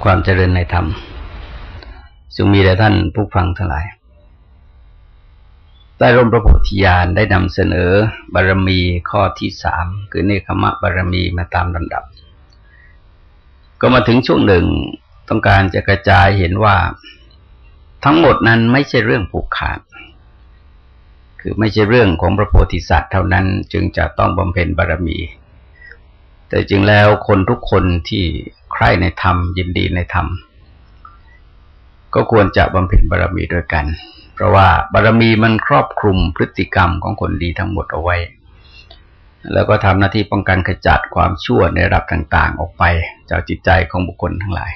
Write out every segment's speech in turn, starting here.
อความเจริญในธรรมจงมีแด่ท่านผู้ฟังทั้งหลาย ใต้ร่มพระโพธิญาณได้นำเสนอบารมีข้อที่สามคือเนคขมะบารมีมาตามลำดับ ก็มาถึงช่วงหนึ่งต้องการจะกระจายเห็นว่า ทั้งหมดนั้นไม่ใช่เรื่องผูกขาด คือไม่ใช่เรื่องของพระโพธิสัตว์เท่านั้นจึงจะต้องบำเพ็ญบารมี แต่จริงแล้วคนทุกคนที่ใคร่ในธรรม ยินดีในธรรม ก็ควรจะบำเพ็ญบารมีด้วยกัน เพราะว่าบารมีมันครอบคลุมพฤติกรรมของคนดีทั้งหมดเอาไว้ แล้วก็ทำหน้าที่ป้องกันขจัดความชั่วในระดับต่างๆ ออกไปจากจิตใจของบุคคลทั้งหลาย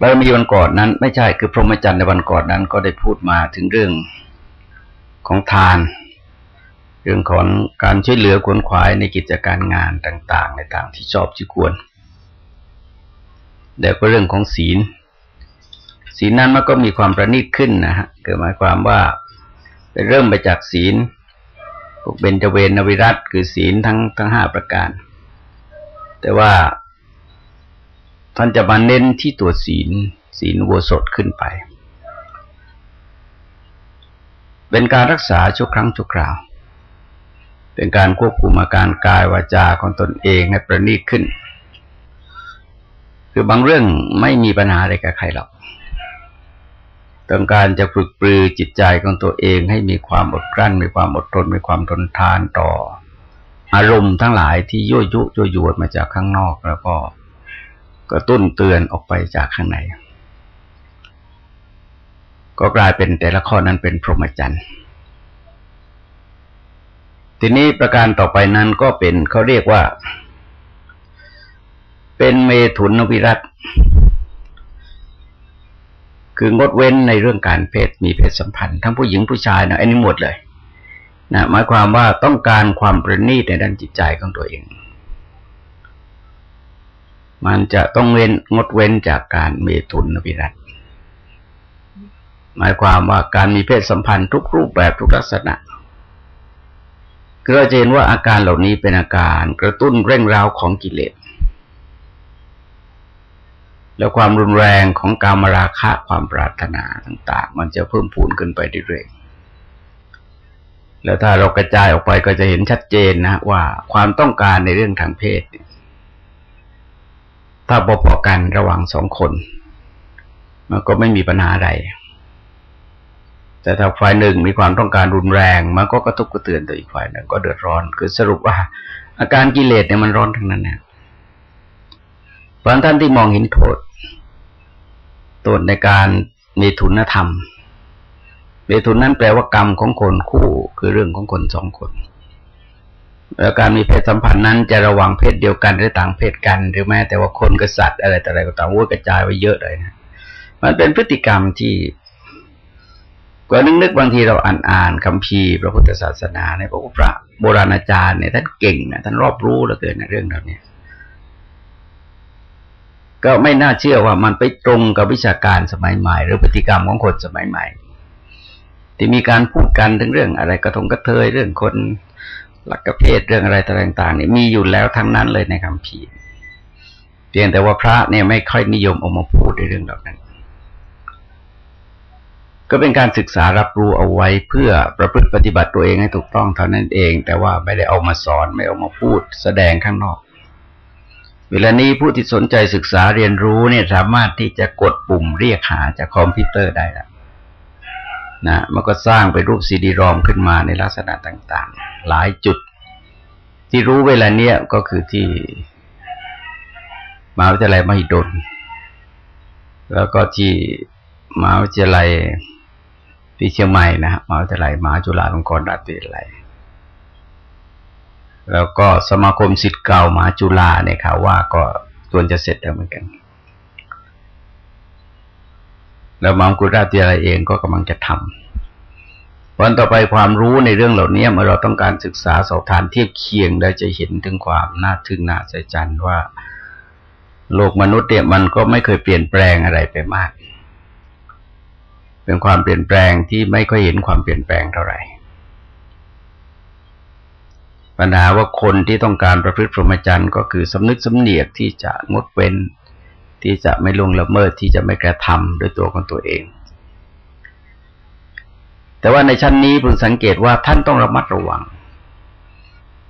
บารมีวันก่อนนั้น ไม่ใช่คือพรหมจรรย์ในวันก่อนนั้นก็ได้พูดมาถึงเรื่องของทาน เรื่องของการช่วยเหลือควนขวายในกิจการงานต่าง ๆ ในทางที่ชอบที่ควรเดี๋ยวก็เรื่องของศีล ศีลนั้นมันก็มีความประณีตขึ้นนะฮะเกิดหมายความว่าไปเริ่มไปจากศีลพวกเบญจเวนวิรัตคือศีลทั้งทั้งห้าประการ แต่ว่าท่านจะมาเน้นที่ตัวศีล ศีลวัวสดขึ้นไป เป็นการรักษาชั่วครั้งชั่วคราว เป็นการควบคุมอาการกายวาจาของตนเองให้ประณีตขึ้น คือบางเรื่องไม่มีปัญหาอะไรกับใครหรอกต้องการจะฝึกปรือจิตใจของตัวเองให้มีความอดกลั้น มีความอดทน มีความทนทานต่อ อารมณ์ทั้งหลายที่ยั่วยุยั่วยวนมาจากข้างนอกแล้วก็กระตุ้นเตือนออกไปจากข้างใน ก็กลายเป็นแต่ละข้อนั้นเป็นพรหมจรรย์ ทีนี้ประการต่อไปนั้นก็เป็นเขาเรียกว่า เป็นเมถุนวิรัตคืองดเว้นในเรื่องการเพศมีเพศสัมพันธ์ ทั้งผู้หญิงผู้ชายนะอันนี้หมดเลยนะหมายความว่าต้องการความประณีตในด้านจิตใจของตัวเอง มันจะต้องเว้นงดเว้นจากการเมตุนวิรัตหมายความว่าการมีเพศสัมพันธ์ทุกรูปแบบทุกลักษณะ คือเราจะเห็นว่าอาการเหล่านี้เป็นอาการกระตุ้นเร่งร้าวของกิเลส แล้วความรุนแรงของการมราคะความปรารถนาต่าง ๆ มันจะเพิ่มพูนขึ้นไปเรื่อยๆแล้วถ้าเรากระจายออกไปก็จะเห็นชัดเจนนะว่าความต้องการในเรื่องทางเพศ ถ้าพอๆกันระหว่างสองคน มันก็ไม่มีปัญหาใด แต่ถ้าฝ่ายหนึ่งมีความต้องการรุนแรงมันก็กระทบกระเตือนต่ออีกฝ่ายหนึ่งก็เดือดร้อน คือสรุปว่า อาการกิเลสเนี่ยมันร้อนทั้งนั้นนี่ยบางท่านที่มองเห็นโทษโทษในการมีทุนธรรมมีทุนนั้นแปลว่ากรรมของคนคู่คือเรื่องของคนสองคน แล้วการมีเพศสัมพันธ์นั้นจะระวังเพศเดียวกันหรือต่างเพศกัน หรือแม้แต่ว่าคนกับสัตว์อะไรแต่อะไรก็ตามวุ้กระจายไว้เยอะเลยนะ มันเป็นพฤติกรรมที่ กว่านึกนึกบางทีเราอ่านอ่านคำพีพระพุทธศาสนาในพระพระโบราณอาจารย์เนี่ยท่านเก่งนะท่านรอบรู้เหลือเกินในเรื่องเหล่านี้ก็ไม่น่าเชื่อว่ามันไปตรงกับวิชาการสมัยใหม่ หรือพฤติกรรมของคนสมัยใหม่ ที่มีการพูดกันถึงเรื่องอะไรกระทงกระเทยเรื่องคนหลักประเภทเรื่องอะไรต่างๆนี่มีอยู่แล้วทั้งนั้นเลยในคำพีเพียงแต่ว่าพระเนี่ยไม่ค่อยนิยมออกมาพูดในเรื่องเหล่านั้น ก็เป็นการศึกษารับรู้เอาไว้เพื่อประพฤติปฏิบัติตัวเองให้ถูกต้องเท่านั้นเอง แต่ว่าไม่ได้เอามาสอนไม่เอามาพูดแสดงข้างนอก เวลานี้ผู้ที่สนใจศึกษาเรียนรู้เนี่ยสามารถที่จะกดปุ่มเรียกหาจากคอมพิวเตอร์ได้แล้วนะมันก็สร้างเป็นรูปซีดีรอมขึ้นมาในลักษณะต่างๆ หลายจุด ที่รู้เวลาเนี้ยก็คือที่มหาวิทยาลัยมหิดลแล้วก็ที่มหาวิทยาลัย ที่เชียงใหม่นะฮะมหาวิทยาลัยมหาจุฬาลงกรณราชวิทยาลัยแล้วก็สมาคมสิทธิ์เก่ามหาจุฬาเนี่ยค่ะว่าก็ควรจะเสร็จแล้วเหมือนกัน แล้วมังคุราติอะไรเองก็กำลังจะทำวันต่อไปความรู้ในเรื่องเหล่านี้เมื่อเราต้องการศึกษาสอบทานเทียบเคียงได้จะเห็นถึงความน่าทึ่งน่าใจจันว่า โลกมนุษย์เนี่ยมันก็ไม่เคยเปลี่ยนแปลงอะไรไปมาก เป็นความเปลี่ยนแปลงที่ไม่ค่อยเห็นความเปลี่ยนแปลงเท่าไหร่ ปัญหาว่าคนที่ต้องการประพฤติพรหมจรรย์ก็คือสำนึกสำเนียกที่จะงดเว้น ที่จะไม่ลงละเมิดที่จะไม่กระทำด้วยตัวของตัวเอง แต่ว่าในชั้นนี้ผมสังเกตว่าท่านต้องระมัดระวัง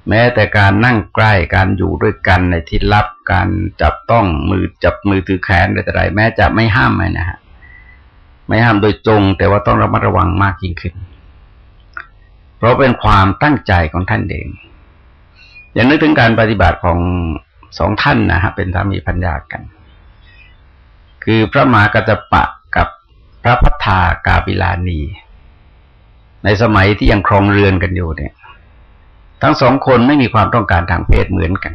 แม้แต่การนั่งใกล้การอยู่ด้วยกันในที่ลับการจับต้องมือจับมือถือแขนอะไรแม้จะไม่ห้ามไนะฮะ ไม่ห้ามโดยจงแต่ว่าต้องระมัดระวังมากยิ่งขึ้น เพราะเป็นความตั้งใจของท่านเองอย่านึกถึงการปฏิบัติของสองท่านนะฮะเป็นสามีพัญญากัน คือพระมหากัจปะกับพระพัฒธากาบิลานี ในสมัยที่ยังครองเรือนกันอยู่เนี่ย ทั้งสองคนไม่มีความต้องการทางเพศเหมือนกัน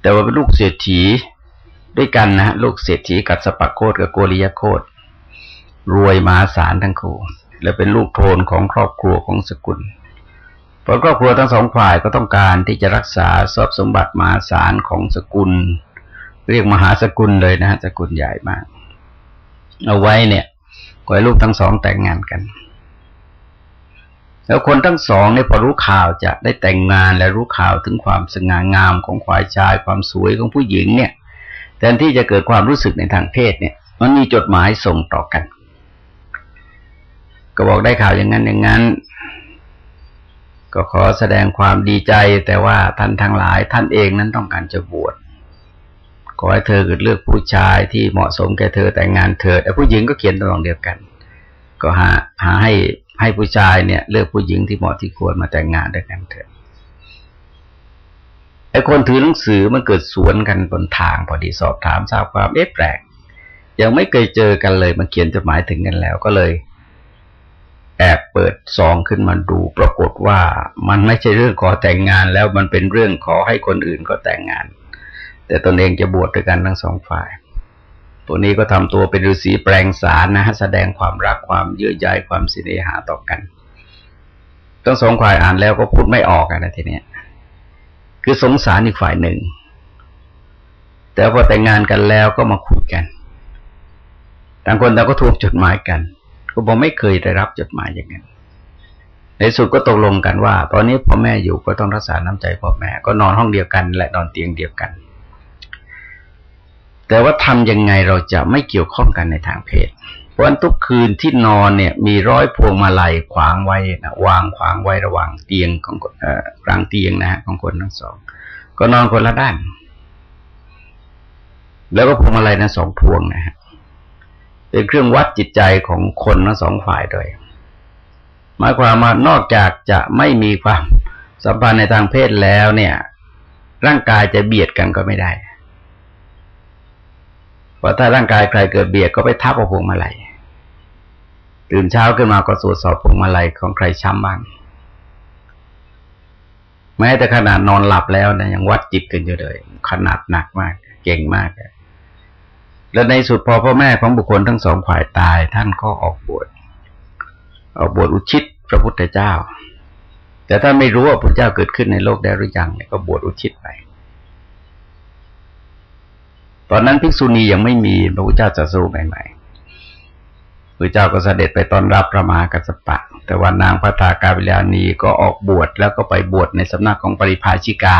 แต่ว่าเป็นลูกเศรษฐีด้วยกันนะฮะลูกเศรษฐีกัสปะโคตกับโกริยโคต รวยมหาศาลทั้งคู่ และเป็นลูกโทนของครอบครัวของสกุลเพราะครอบครัวทั้งสองฝ่ายก็ต้องการที่จะรักษาทรัพย์สมบัติมหาศาลของสกุล เรียกมหาสกุลเลยนะฮะสกุลใหญ่มาก เอาไว้เนี่ยก็ให้ลูกทั้งสองแต่งงานกัน แล้วคนทั้งสองเนี่ยพอรู้ข่าวจะได้แต่งงานและรู้ข่าวถึงความสง่างามของฝ่ายชาย ความสวยของผู้หญิงเนี่ยแทนที่จะเกิดความรู้สึกในทางเพศเนี่ย มันมีจดหมายส่งต่อกัน ก็บอกได้ข่าวอย่างนั้นอย่างนั้น ก็ขอแสดงความดีใจแต่ว่าท่านทั้งหลาย ท่านเองนั้นต้องการจะบวชขอให้เธอเกิดเลือกผู้ชายที่เหมาะสมแก่เธอแต่งงานเธอแต่ผู้หญิงก็เขียนตรงเดียวกัน ก็หาหาให้ให้ผู้ชายเนี่ย เลือกผู้หญิงที่เหมาะที่ควรมาแต่งงานด้วยกันเถอะไอ้คนถือหนังสือมันเกิดสวนกันบนทาง พอดีสอบถามทราบความเอ๊ะแปลกยังไม่เคยเจอกันเลยมาเขียนจดหมายถึงกันแล้วก็เลย แอบเปิดซองขึ้นมาดู ปรากฏว่ามันไม่ใช่เรื่องขอแต่งงานแล้วมันเป็นเรื่องขอให้คนอื่นก็แต่งงาน แต่ตนเองจะบวชด้วยกันทั้งสองฝ่ายตัวนี้ก็ทำตัวเป็นฤาษีแปลงสารนะฮะแสดงความรักความเยื่อใยความสิเนหาต่อกันทั้งสองฝ่ายอ่านแล้วก็พูดไม่ออกนะทีเนี้ยคือสงสารอีกฝ่ายหนึ่ง แต่พอแต่งงานกันแล้วก็มาคุยกัน ต่างคนต่างก็ทวงจดหมายกัน ก็บอกไม่เคยได้รับจดหมายอย่างนั้นในสุดก็ตกลงกันว่า ตอนนี้พ่อแม่อยู่ก็ต้องรักษาน้ำใจพ่อแม่ ก็นอนห้องเดียวกัน และนอนเตียงเดียวกัน แต่ว่าทํำยังไงเราจะไม่เกี่ยวข้องกันในทางเพศ เพราะทุกคืนที่นอนเนี่ย มีร้อยพวงมาลัยขวางไว้นะวางขวางไว้ระหว่างเตียงของกลางเตียงนะฮะของคนทั้งสอง ก็นอนคนละด้าน แล้วก็พวงมาลัยนะสองพวงนะฮะ เป็นเครื่องวัดจิตใจของคนทั้งสองฝ่ายด้วยหมายความว่านอกจากจะไม่มีความสัมพันธ์ในทางเพศแล้วเนี่ย ร่างกายจะเบียดกันก็ไม่ได้เพราะถ้าร่างกายใครเกิดเบียดก็ไปทับกับพวงมาลัยตื่นเช้าขึ้นมาก็ตรวจสอบพวงมาลัยของใครช้ำบ้างแม้แต่ขนาดนอนหลับแล้วนะยังวัดจิตกันอยู่เลย ขนาดหนักมาก เก่งมากเลย และในสุดพอพ่อแม่ของบุคคลทั้งสองฝ่ายตาย ท่านก็ออกบวชออกบวชอุทิศพระพุทธเจ้า แต่ถ้าไม่รู้ว่าพระเจ้าเกิดขึ้นในโลกได้หรือยังเนี่ยก็บวชอุทิศไป ตอนนั้นภิกษุณียังไม่มีพระพุทธเจ้าจะสู้ใหม่ๆพระเจ้าก็เสด็จไปตอนรับพระมหากัสสปะ แต่ว่านางพระตากาวิลานีก็ออกบวชแล้วก็ไปบวชในสำนักของปริภาชิกา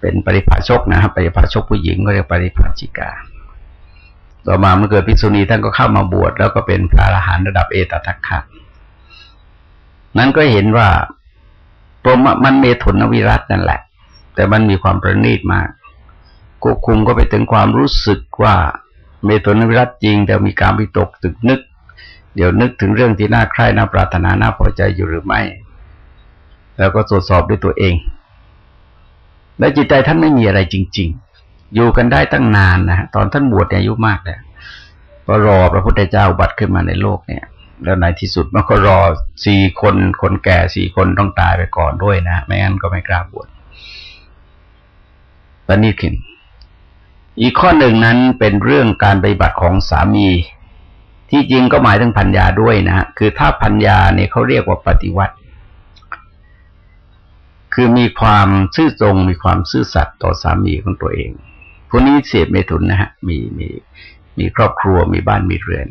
เป็นปริภาชกนะครับปริภาชกผู้หญิงก็เรียกปริภาชิกา ต่อมาเมื่อเกิดภิกษุณีท่านก็เข้ามาบวชแล้วก็เป็นพระอรหันต์ระดับเอตทัคคะนั้นก็เห็นว่าตัวมันเมถุนวิรัตนั่นแหละ แต่มันมีความประณีตมากควบคุมก็ไปถึงความรู้สึกว่าเมถุนวิรัตจริง แต่มีการวิตกตึกนึก เดี๋ยวนึกถึงเรื่องที่น่าใคร่น่าปรารถนาน่าพอใจอยู่หรือไม่ แล้วก็ตรวจสอบด้วยตัวเอง และจิตใจท่านไม่มีอะไรจริง ๆ อยู่กันได้ตั้งนานนะฮะตอนท่านบวชเนี่ยอายุมากแล้วก็รอพระพุทธเจ้าบัตรขึ้นมาในโลกเนี่ย แล้วในที่สุดมันก็รอสี่คนคนแก่สี่คนต้องตายไปก่อนด้วยนะ ไม่งั้นก็ไม่กล้าบวชตอนนี้ขึ้นอีกข้อหนึ่งนั้นเป็นเรื่องการปฏิบัติของสามี ที่จริงก็หมายถึงพัญญาด้วยนะคือถ้าพัญญาเนี่ยเขาเรียกว่าปฏิวัติ คือมีความซื่อตรงมีความซื่อสัตย์ต่อสามีของตัวเอง พวกนี้เสพเมถุนนะฮะมีมีมีครอบครัวมีบ้านมีเรือน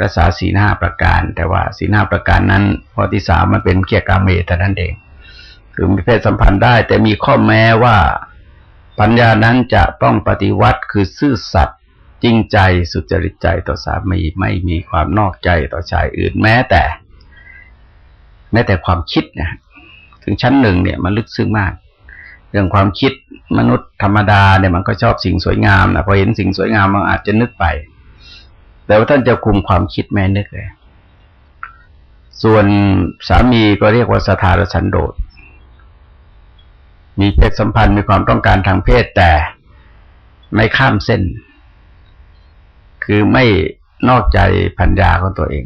รักษาสีหน้าประการ แต่ว่าสีหน้าประการนั้นพอที่สามมันเป็นเกียรกาเมตนั้นเอง คือมีเพศสัมพันธ์ได้ แต่มีข้อแม้ว่าปัญญานั้นจะต้องปฏิวัติคือซื่อสัตย์จริงใจสุจริตใจต่อสามีไม่มีความนอกใจต่อชายอื่นแม้แต่ แม้แต่ความคิดนะถึงชั้นหนึ่งเนี่ยมันลึกซึ้งมาก เรื่องความคิด มนุษย์ธรรมดาเนี่ยมันก็ชอบสิ่งสวยงามนะพอเห็นสิ่งสวยงามมันอาจจะนึกไป แต่ว่าท่านจะคุมความคิดแม่นึกเลย ส่วนสามีก็เรียกว่าสถารสันโดษมีเพศสัมพันธ์มีความต้องการทางเพศแต่ไม่ข้ามเส้น คือไม่นอกใจพัญญาของตัวเอง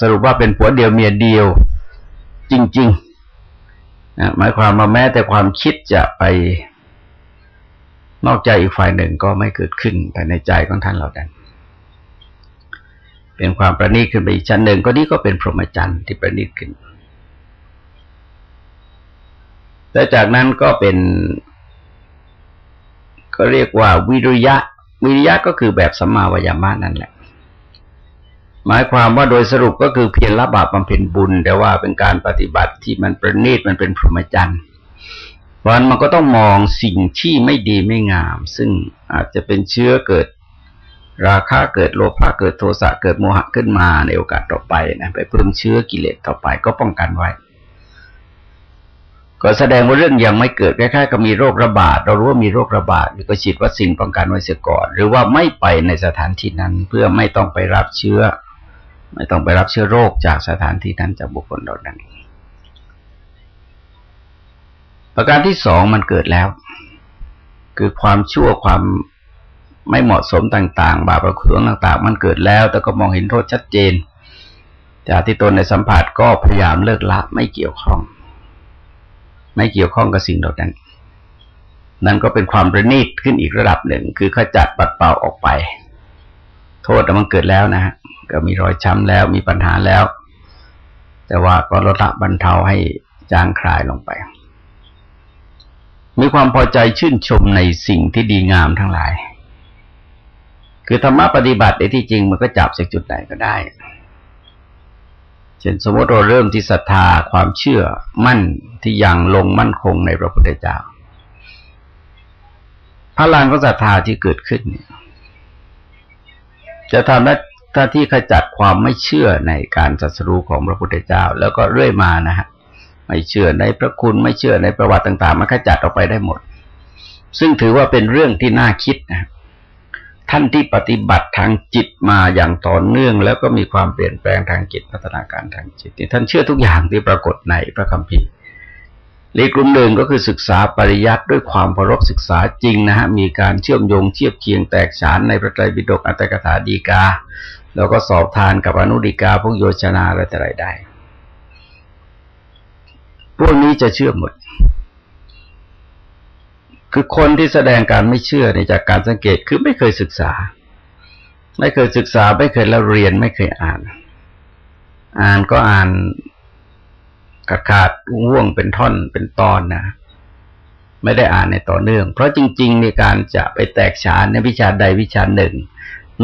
สรุปว่าเป็นผัวเดียวเมียเดียว จริง ๆ นะหมายความว่าแม้แต่ความคิดจะไปนอกใจอีกฝ่ายหนึ่งก็ไม่เกิดขึ้นภายในใจของท่านเราดันเป็นความประณีตขึ้นไปอีกชั้นหนึ่งก็นี่ก็เป็นพรหมจรรย์ที่ประณีตขึ้น และจากนั้นก็เป็น ก็เรียกว่าวิริยะ วิริยะก็คือแบบสัมมาวายามะนั่นแหละ หมายความว่าโดยสรุปก็คือเพียรละบาปบำเพ็ญบุญ แต่ว่าเป็นการปฏิบัติที่มันประณีตมันเป็นพรหมจรรย์เพราะนั้นมันก็ต้องมองสิ่งที่ไม่ดีไม่งาม ซึ่งอาจจะเป็นเชื้อเกิด ราคะเกิดโลภะเกิดโทสะเกิดโมหะขึ้นมาในโอกาสต่อไปนะไปเพิ่มเชื้อกิเลสต่อไปก็ป้องกันไว้ ก็แสดงว่าเรื่องยังไม่เกิดคล้ายๆกับมีโรคระบาด เรารู้ว่ามีโรคระบาดก็ฉีดวัคซีนป้องกันไว้เสียก่อน หรือว่าไม่ไปในสถานที่นั้นเพื่อไม่ต้องไปรับเชื้อ ไม่ต้องไปรับเชื้อโรคจากสถานที่นั้นจากบุคคลเหล่านั้น ประการที่สองมันเกิดแล้ว คือความชั่วความไม่เหมาะสมต่างๆ บาปประคุณต่าง ๆ มันเกิดแล้ว แต่ก็มองเห็นโทษชัดเจน จากที่ตนในสัมผัสก็พยายามเลิกละไม่เกี่ยวข้อง ไม่เกี่ยวข้องกับสิ่งเหล่านั้น นั่นก็เป็นความประณีตขึ้นอีกระดับหนึ่ง คือขจัดปัดเป่าออกไป โทษมันเกิดแล้วนะฮะ ก็มีรอยช้ำแล้วมีปัญหาแล้ว แต่ว่าก็ลดละบรรเทาให้จางคลายลงไป มีความพอใจชื่นชมในสิ่งที่ดีงามทั้งหลาย คือธรรมะปฏิบัติในที่จริงมันก็จับจากจุดไหนก็ได้เช่นสมมติเราเริ่มที่ศรัทธาความเชื่อมั่นที่ยังลงมั่นคงในพระพุทธเจ้าพลังของศรัทธาที่เกิดขึ้นเนี่ยจะทำหน้า้าที่ขจัดความไม่เชื่อในการศัสรูของพระพุทธเจ้า แล้วก็เรื่อยมานะฮะไม่เชื่อในพระคุณไม่เชื่อในประวัติต่าง ๆ มันขจัดออกไปได้หมด ซึ่งถือว่าเป็นเรื่องที่น่าคิดนะท่านที่ปฏิบัติทางจิตมาอย่างต่อเนื่อง แล้วก็มีความเปลี่ยนแปลงทางจิตพัฒนาการทางจิตท่านเชื่อทุกอย่างที่ปรากฏในพระคัมภีร์อีกกลุ่มหนึ่งก็คือศึกษาปริยัติด้วยความเคารพศึกษาจริงนะฮะมีการเชื่อมโยงเทียบเคียงแตกฉานในพระไตรปิฎกอัตถกถาดีกา แล้วก็สอบทานกับอนุดีกาพวกโยชนาอะไรแต่ไรได้ พวกนี้จะเชื่อหมด คือคนที่แสดงการไม่เชื่อในจากการสังเกตคือไม่เคยศึกษา ไม่เคยศึกษา ไม่เคยแล้วเรียนไม่เคยอ่าน อ่านก็อ่านขาดขาดว่วงเป็นท่อนเป็นตอนนะไม่ได้อ่านในต่อเนื่อง เพราะจริง ๆ ในการจะไปแตกฉานในวิชาใดวิชาหนึ่ง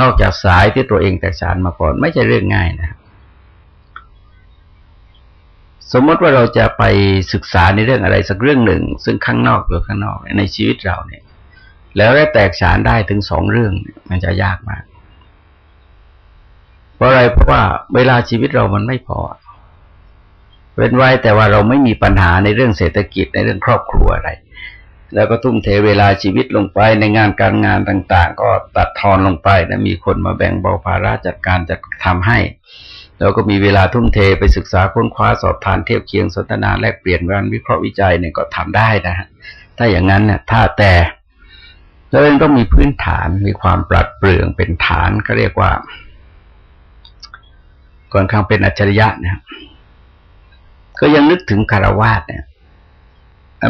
นอกจากสายที่ตัวเองแตกฉานมาก่อน ไม่ใช่เรื่องง่ายนะสมมติว่าเราจะไปศึกษาในเรื่องอะไรสักเรื่องหนึ่ง ซึ่งข้างนอกหรือข้างนอกในชีวิตเราเนี่ย แล้วได้แตกฉานได้ถึงสองเรื่องมันจะยากมาก เพราะอะไรเพราะว่าเวลาชีวิตเรามันไม่พอเว้นไว้แต่ว่าเราไม่มีปัญหาในเรื่องเศรษฐกิจในเรื่องครอบครัวอะไร แล้วก็ทุ่มเทเวลาชีวิตลงไปในงานการงานต่าง ๆ ก็ตัดทอนลงไปนะมีคนมาแบ่งเบาภาระจัดการจัดทำให้ แล้วก็มีเวลาทุ่มเทไปศึกษาค้นคว้าสอบทานเทียบเคียงสนทนาแลกเปลี่ยนการวิเคราะห์วิจัยเนี่ยก็ทำได้นะฮะถ้าอย่างนั้นเนี่ยถ้าแต่เราเองต้องมีพื้นฐานมีความปรัดเปรื่องเป็นฐานก็เรียกว่าก่อนข้างเป็นอัจฉริยะนี่ยก็ยังนึกถึงคารวาสเนี่ย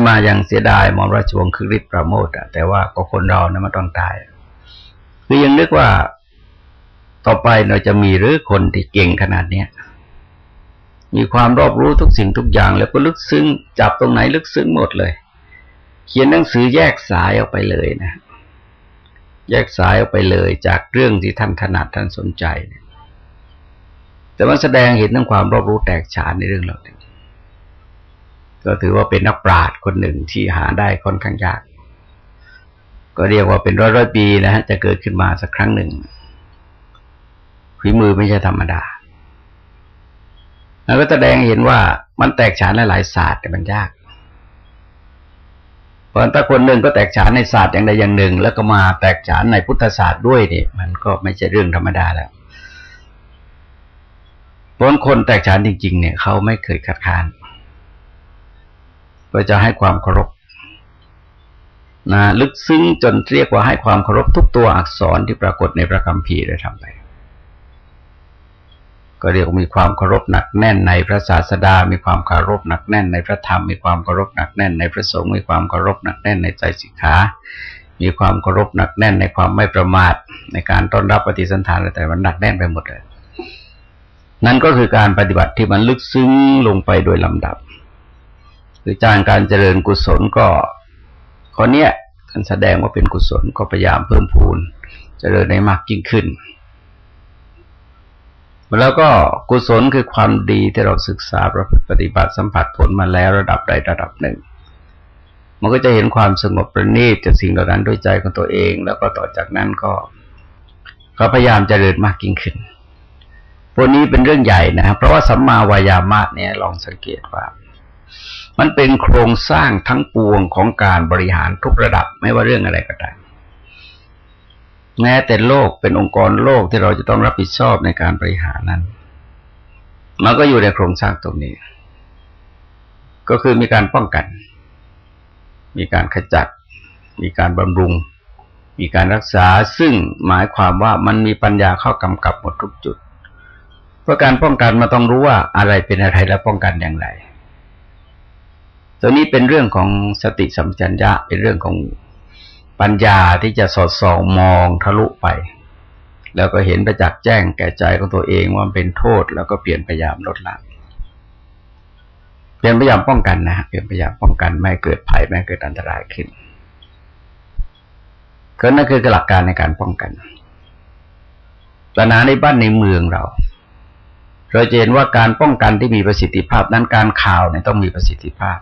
มาอยังเสียดายมอมราชวงศ์คือฤทธิ์ประโมทอะแต่ว่าก็คนเรานะมันต้องตาย คือยังนึกว่าต่อไปเราจะมีหรือคนที่เก่งขนาดเนี้ยมีความรอบรู้ทุกสิ่งทุกอย่าง แล้วก็ลึกซึ้งจับตรงไหนลึกซึ้งหมดเลย เขียนหนังสือแยกสายออกไปเลยนะ แยกสายออกไปเลยจากเรื่องที่ท่านถนัดท่านสนใจ แต่มันแสดงเห็นทั้งความรอบรู้แตกฉานในเรื่องเหล่านี้ ก็ถือว่าเป็นนักปราชญ์คนหนึ่งที่หาได้ค่อนข้างยาก ก็เรียกว่าเป็นร้อยร้อยปีนะฮะจะเกิดขึ้นมาสักครั้งหนึ่งฝีมือไม่ใช่ธรรมดา แล้วก็แสดงเห็นว่ามันแตกฉานหลายศาสตร์แต่มันยากเพราะถ้าคนหนึ่งก็แตกฉานในศาสตร์อย่างใดอย่างหนึ่ง แล้วก็มาแตกฉานในพุทธศาสตร์ด้วยเนี่ยมันก็ไม่ใช่เรื่องธรรมดาแล้วเพราะคนแตกฉานจริง ๆ เนี่ยเขาไม่เคยคัดคาน ก็จะให้ความเคารพนะลึกซึ้งจนเรียกว่าให้ความเคารพทุกตัวอักษรที่ปรากฏในพระคัมภีร์ได้ทำไป ก็เรียกว่ามีความเคารพหนักแน่นในพระศาสดา มีความเคารพหนักแน่นในพระธรรม มีความเคารพหนักแน่นในพระสงฆ์มีความเคารพหนักแน่นในใจสิกขา มีความเคารพหนักแน่นในความไม่ประมาท ในการต้อนรับปฏิสันทานอะไรแต่มันหนักแน่นไปหมดเลยนั่นก็คือการปฏิบัติที่มันลึกซึ้งลงไปโดยลำดับ คือจางการเจริญกุศลก็ข้อเนี้ยท่านแสดงว่าเป็นกุศลก็พยายามเพิ่มพูนเจริญได้มากยิ่งขึ้น แล้วก็กุศลคือความดีที่เราศึกษาประพฤติปฏิบัติสัมผัสผลมาแล้วระดับใดระดับหนึ่ง มันก็จะเห็นความสงบประณีตจากสิ่งเหล่านั้นด้วยใจของตัวเอง แล้วก็ต่อจากนั้นก็ก็พยายามเจริญมากยิ่งขึ้นพวกนี้เป็นเรื่องใหญ่นะครับเพราะว่าสัมมาวายามะเนี่ยลองสังเกตว่า มันเป็นโครงสร้างทั้งปวงของการบริหารทุกระดับไม่ว่าเรื่องอะไรก็ตามแม้แต่โลกเป็นองค์กรโลกที่เราจะต้องรับผิดชอบในการบริหารนั้น มันก็อยู่ในโครงสร้างตรงนี้ ก็คือมีการป้องกัน มีการขจัด มีการบำรุง มีการรักษาซึ่งหมายความว่ามันมีปัญญาเข้ากำกับหมดทุกจุด เพราะการป้องกันมาต้องรู้ว่าอะไรเป็นอะไรและป้องกันอย่างไร ตัวนี้เป็นเรื่องของสติสัมปชัญญะ เป็นเรื่องของปัญญาที่จะสอดส่องมองทะลุไป แล้วก็เห็นประจักษ์แจ้งแก่ใจของตัวเองว่าเป็นโทษ แล้วก็เปลี่ยนพยายามลดละเปลี่ยนพยายามป้องกันนะเปลี่ยนพยายามป้องกันไม่เกิดภัยไม่เกิดอันตรายขึ้นก็นั่นคือหลักการในการป้องกันปัญหาในบ้านในเมืองเรา เราเห็นว่าการป้องกันที่มีประสิทธิภาพนั้นการข่าวเนี่ยต้องมีประสิทธิภาพ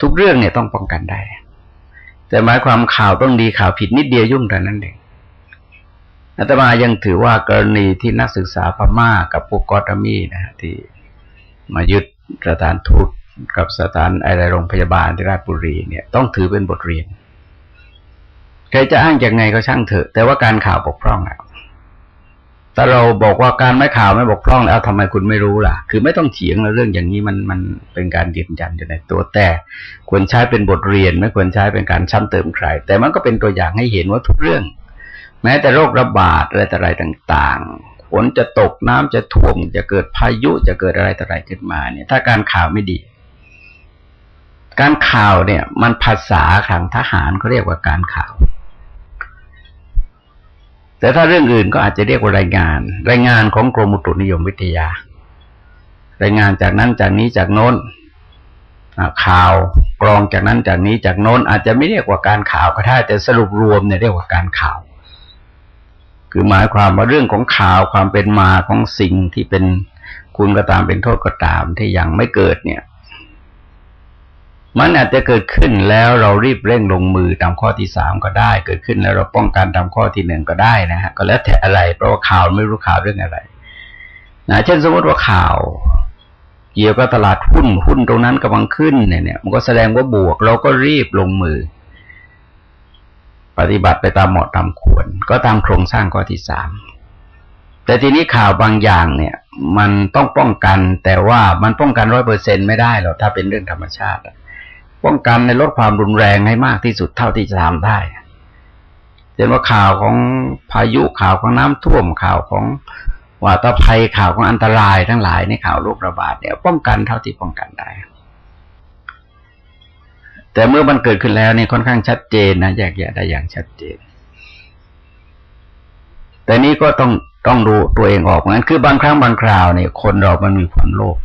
ทุกเรื่องเนี่ยต้องป้องกันได้ แต่หมายความข่าวต้องดีข่าวผิดนิดเดียวยุ่งแต่นั้นเองอาตมายังถือว่ากรณีที่นักศึกษาพม่ากับพวกกอตมีนะฮะที่มายึดสถานทูตกับสถานอะไรโรงพยาบาลที่ราชบุรีเนี่ย ต้องถือเป็นบทเรียนใครจะอ้างจากไงก็ช่างเถอะ แต่ว่าการข่าวบกพร่องแล้ วแต่เราบอกว่าการไม่ข่าวไม่บกพร่องแล้วทำไมคุณไม่รู้ล่ะ คือไม่ต้องเถียงเรื่องอย่างนี้มันมันเป็นการยืนยันอยู่ในตัวแต่ควรใช้เป็นบทเรียนไม่ควรใช้เป็นการช้ำเติมใคร แต่มันก็เป็นตัวอย่างให้เห็นว่าทุกเรื่อง แม้แต่โรคระบาดอะไรต่อะไรต่างๆฝนจะตกน้ำจะท่วมจะเกิดพายุจะเกิดอะไรต่ออะไรขึ้นมาเนี่ย ถ้าการข่าวไม่ดี การข่าวเนี่ย มันภาษาทางทหารเขาเรียกว่าการข่าว แต่ถ้าเรื่องอื่นก็อาจจะเรียกว่ารายงาน รายงานของกรมอุตุนิยมวิทยา รายงานจากนั้นจากนี้จากโน้นข่าวกรองจากนั้นจากนี้จากโน้นอาจจะไม่เรียกว่าการข่าวก็ได้แต่สรุปรวมเนี่ยเรียกว่าการข่าว คือหมายความว่าเรื่องของข่าวความเป็นมาของสิ่งที่เป็นคุณก็ตามเป็นโทษก็ตามที่ยังไม่เกิดเนี่ย มันอาจจะเกิดขึ้นแล้วเรารีบเร่งลงมือตามข้อที่สามก็ได้ เกิดขึ้นแล้วเราป้องกันตามข้อที่หนึ่งก็ได้นะฮะก็แล้วแต่อะไรเพราะว่าข่าวไม่รู้ข่าวเรื่องอะไรนะเช่นสมมติว่าข่าว เกี่ยวกับตลาดหุ้นหุ้นตรงนั้นกำลังขึ้นเนี่ยเนี่ยมันก็แสดงว่าบวก เราก็รีบลงมือ ปฏิบัติไปตามเหมาะตามควร ก็ตามโครงสร้างข้อที่สามแต่ทีนี้ข่าวบางอย่างเนี่ย มันต้องป้องกันแต่ว่ามันป้องกันร้อยเปอร์เซ็นไม่ได้หรอกถ้าเป็นเรื่องธรรมชาติ ป้องกันในลดความรุนแรงให้มากที่สุดเท่าที่จะทำได้เช่นว่าข่าวของพายุข่าวของน้ำท่วมข่าวของวาตภัยข่าวของอันตรายทั้งหลายในข่าวโรคระบาดเนี่ย ป้องกันเท่าที่ป้องกันได้ แต่เมื่อมันเกิดขึ้นแล้วเนี่ยค่อนข้างชัดเจนนะแยกแยะได้อย่างชัดเจน แต่นี้ก็ต้องต้องดูตัวเองออกเหมือนคือบางครั้งบางคราวเนี่ยคนเรามันมีความโลภ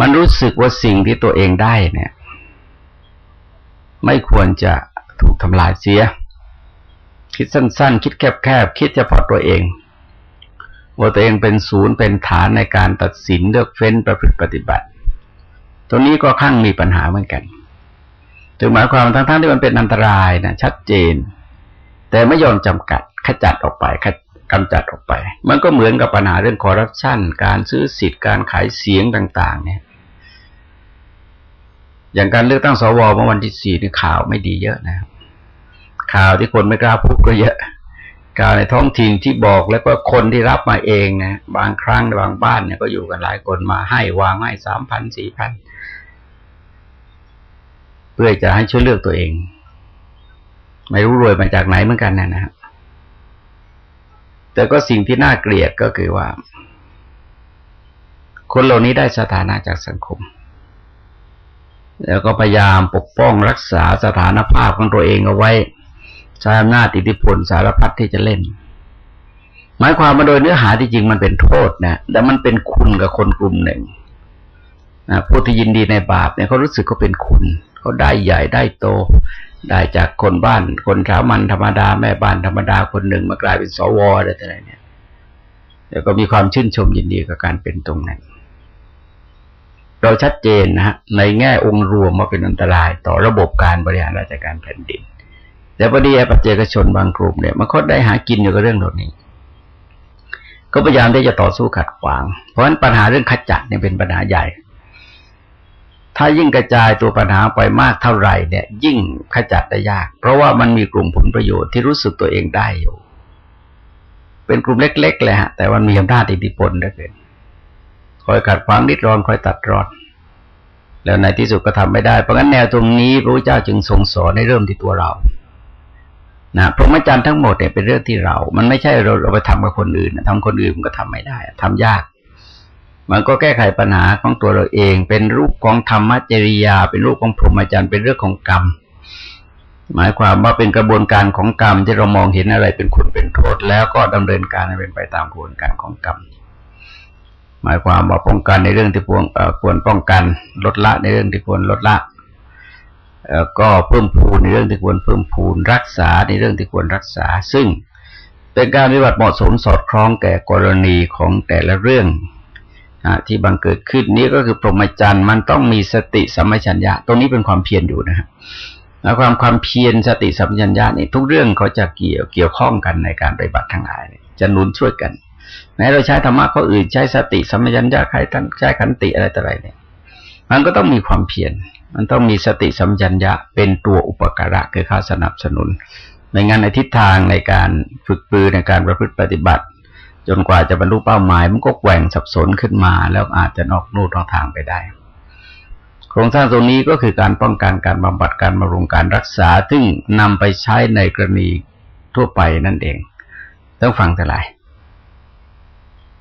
มันรู้สึกว่าสิ่งที่ตัวเองได้เนี่ย ไม่ควรจะถูกทำลายเสีย คิดสั้น ๆ คิดแคบๆ คิดเฉพาะตัวเอง ว่าตัวเองเป็นศูนย์เป็นฐานในการตัดสินเลือกเฟ้นประพฤติปฏิบัติ ตรงนี้ก็ข้างมีปัญหาเหมือนกัน ถึงหมายความทั้งๆที่มันเป็นอันตรายนะชัดเจน แต่ไม่ยอมจำกัดขจัดออกไปขกำจัดออกไป มันก็เหมือนกับปัญหาเรื่องคอร์รัปชันการซื้อสิทธิ์การขายเสียงต่าง ๆ เนี่ย อย่างการเลือกตั้งสวเมื่อวันที่สี่นี่ข่าวไม่ดีเยอะนะครับข่าวที่คนไม่กล้าพูดก็เยอะข่าวในท้องถิ่นที่บอกแล้วก็คนที่รับมาเองนะบางครั้งบางบ้านเนี่ยก็อยู่กันหลายคนมาให้วางให้สามพันสี่พันเพื่อจะให้ช่วยเลือกตัวเอง ไม่รู้รวยมาจากไหนเหมือนกันนะนะครับแต่ก็สิ่งที่น่าเกลียดก็คือว่า คนเหล่านี้ได้สถานะจากสังคม แล้วก็พยายามปกป้องรักษาสถานภาพของตัวเองเอาไว้ใช้อำนาจอิทธิพลสารพัดที่จะเล่น หมายความมาโดยเนื้อหาที่จริงมันเป็นโทษนะแต่มันเป็นคุณกับคนกลุ่มหนึ่งนะผู้ที่ยินดีในบาปเนี่ยเขารู้สึกเขาเป็นคุณเขาได้ใหญ่ได้โต ได้จากคนบ้าน คนสาวมัญธรรมดาแม่บ้านธรรมดาคนหนึ่งมากลายเป็นสวอะไรต่างๆเนี่ยแล้วก็มีความชื่นชมยินดีกับการเป็นตรงนั้น เราชัดเจนนะฮะในแง่องค์รวมว่าเป็นอันตรายต่อระบบการบริหารราชการแผ่นดิน แต่พอดีปัจเจกชนบางกลุ่มเนี่ยมันก็ได้หากินอยู่กับเรื่องเหล่านี้ ก็พยายามที่จะต่อสู้ขัดขวาง เพราะฉะนั้นปัญหาเรื่องขจัดเนี่ยเป็นปัญหาใหญ่ ถ้ายิ่งกระจายตัวปัญหาไปมากเท่าไหร่เนี่ย ยิ่งขจัดได้ยาก เพราะว่ามันมีกลุ่มผลประโยชน์ที่รู้สึกตัวเองได้อยู่ เป็นกลุ่มเล็กๆเลยฮะแต่มันมีอำนาจอิทธิพลได้เกิน คอยขัดขวางนิดรอนคอยตัดรอน แล้วในที่สุดก็ทำไม่ได้ เพราะงั้นแนวตรงนี้พระเจ้าจึงทรงสอนในเริ่มที่ตัวเรานะพรหมจรรย์ทั้งหมดเนี่ยเป็นเรื่องที่เรา มันไม่ใช่เราเราไปทำกับคนอื่นทำคนอื่นมันก็ทำไม่ได้ทำยาก มันก็แก้ไขปัญหาของตัวเราเอง เป็นรูปของธรรมจริยา เป็นรูปของพรหมจรรย์เป็นเรื่องของกรรม หมายความว่าเป็นกระบวนการของกรรมที่เรามองเห็นอะไรเป็นคุณเป็นโทษ แล้วก็ดำเนินการเป็นไปตามกระบวนการของกรรม หมายความว่าป้องกันในเรื่องที่ควรควรป้องกัน ลดละในเรื่องที่ควรลดละก็เพิ่มพูนในเรื่องที่ควรเพิ่มพูนรักษาในเรื่องที่ควรรักษา ซึ่งเป็นการปฏิบัติเหมาะสมสอดคล้องแก่กรณีของแต่ละเรื่องที่บังเกิดขึ้นนี้ก็คือพรหมจรรย์มันต้องมีสติสัมปชัญญะ ตรงนี้เป็นความเพียรอยู่นะครับแล้วความความเพียรสติสัมปชัญญะนี่ทุกเรื่องเขาจะเกี่ยวเกี่ยวข้องกันในการปฏิบัติทั้งหลายจะหนุนช่วยกัน แม้เราใช้ธรรมะก็อื่นใช้สติสัมปชัญญะใครท่านใช้ขันติอะไรต่ออะไรเนี่ย มันก็ต้องมีความเพียรมันต้องมีสติสัมปัญญะเป็นตัวอุปการะคือข้าสนับสนุน ในงานในทิศทางในการฝึกปือในการประพฤติปฏิบัติ จนกว่าจะบรรลุเป้าหมาย มันก็แกว่งสับสนขึ้นมา แล้วอาจจะนอกนู่นนอกทางไปได้โครงสร้างตรงนี้ก็คือการป้องกันการบำบัดการบำรุงการรักษา ซึ่งนำไปใช้ในกรณีทั่วไปนั่นเอง ต้องฟังแต่ไร